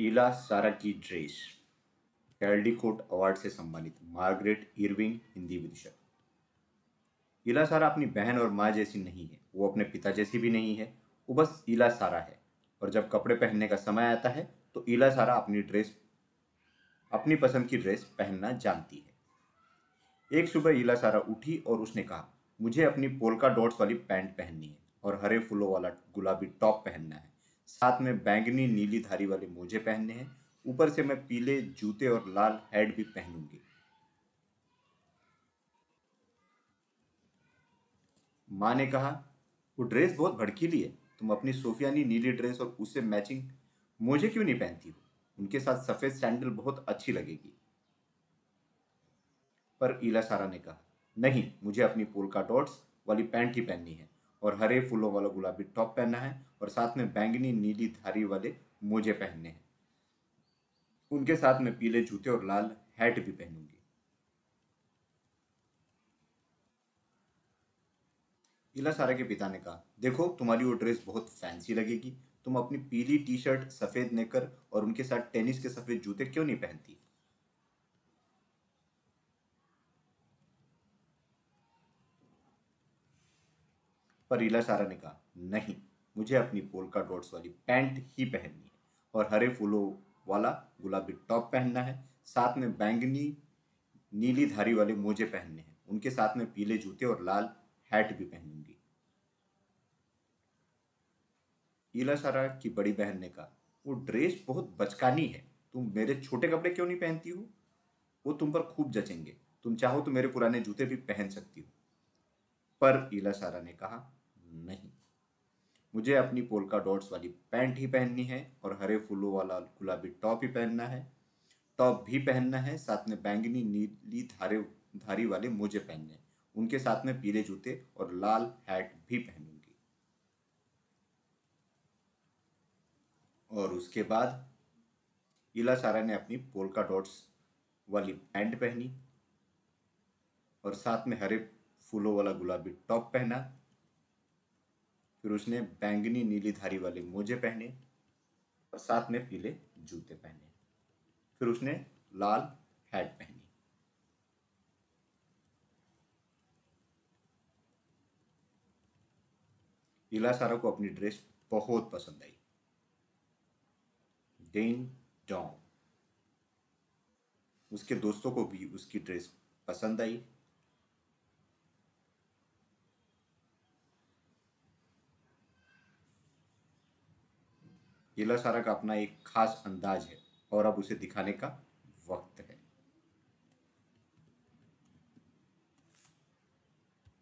ईला सारा की dress कैल्डिकोट award से सम्मानित मार्गरेट इरविंग हिंदी विदुषक इला सारा अपनी बहन और माँ जैसी नहीं है, वो अपने पिता जैसी भी नहीं है, वो बस इला सारा है। और जब कपड़े पहनने का समय आता है तो इला सारा अपनी ड्रेस, अपनी पसंद की ड्रेस पहनना जानती है। एक सुबह इला सारा उठी और उसने कहा, मुझे अपनी पोलका डॉट्स वाली पैंट पहननी है और हरे फूलों वाला गुलाबी टॉप पहनना है। साथ में बैंगनी नीली धारी वाले मोजे पहनने हैं। ऊपर से मैं पीले जूते और लाल हेड भी पहनूँगी। माँ ने कहा, वो ड्रेस बहुत भड़कीली है। तुम अपनी सोफियानी नीली ड्रेस और उससे मैचिंग मोजे क्यों नहीं पहनती हो? उनके साथ सफ़ेद सैंडल बहुत अच्छी लगेगी। पर ईला सारा ने कहा, नहीं, मुझे अपनी पोलका डॉट्स वाली पैंट ही पहननी है। और हरे फूलों वाला गुलाबी टॉप पहनना है और साथ में बैंगनी नीली धारी वाले मोजे पहनने हैं। उनके साथ में पीले जूते और लाल हैट भी पहनूँगी। इला सारा के पिता ने कहा, देखो, तुम्हारी वो ड्रेस बहुत फैंसी लगेगी। तुम अपनी पीली टी शर्ट सफ़ेद नेकर और उनके साथ टेनिस के सफ़ेद जूते क्यों नहीं पहनती? पर इला सारा ने कहा, नहीं, मुझे अपनी पोलका डॉट्स वाली पैंट ही पहननी है और हरे फूलों वाला गुलाबी टॉप पहनना है। साथ में बैंगनी, नीली धारी वाले मोजे पहनने हैं। उनके साथ में पीले जूते और लाल हैट भी पहनूँगी। ईला सारा की बड़ी बहन ने कहा, वो ड्रेस बहुत बचकानी है। तुम मेरे छोटे कपड़े क्यों नहीं पहनती हो? वो तुम पर खूब जचेंगे। तुम चाहो तो मेरे पुराने जूते भी पहन सकती हो। पर ईला सारा ने कहा नहीं। मुझे अपनी पोलका डॉट्स वाली पैंट ही पहननी है और हरे फूलों वाला गुलाबी टॉप ही पहनना है। टॉप भी पहनना है, साथ में बैंगनी, नीली धारे, धारी वाले मोजे पहनने उनके साथ में पीले जूते और लाल हैट भी पहनूँगी। और उसके बाद इला सारा ने अपनी पोलका डॉट्स वाली पैंट पहनी और साथ में हरे फूलों वाला गुलाबी टॉप पहना। फिर उसने बैंगनी नीली धारी वाले मोजे पहने और साथ में पीले जूते पहने। फिर उसने लाल हैट पहनी। इला सारा को अपनी ड्रेस बहुत पसंद आई। Dane don. उसके दोस्तों को भी उसकी ड्रेस पसंद आई। हीला सारा का अपना एक खास अंदाज है और अब उसे दिखाने का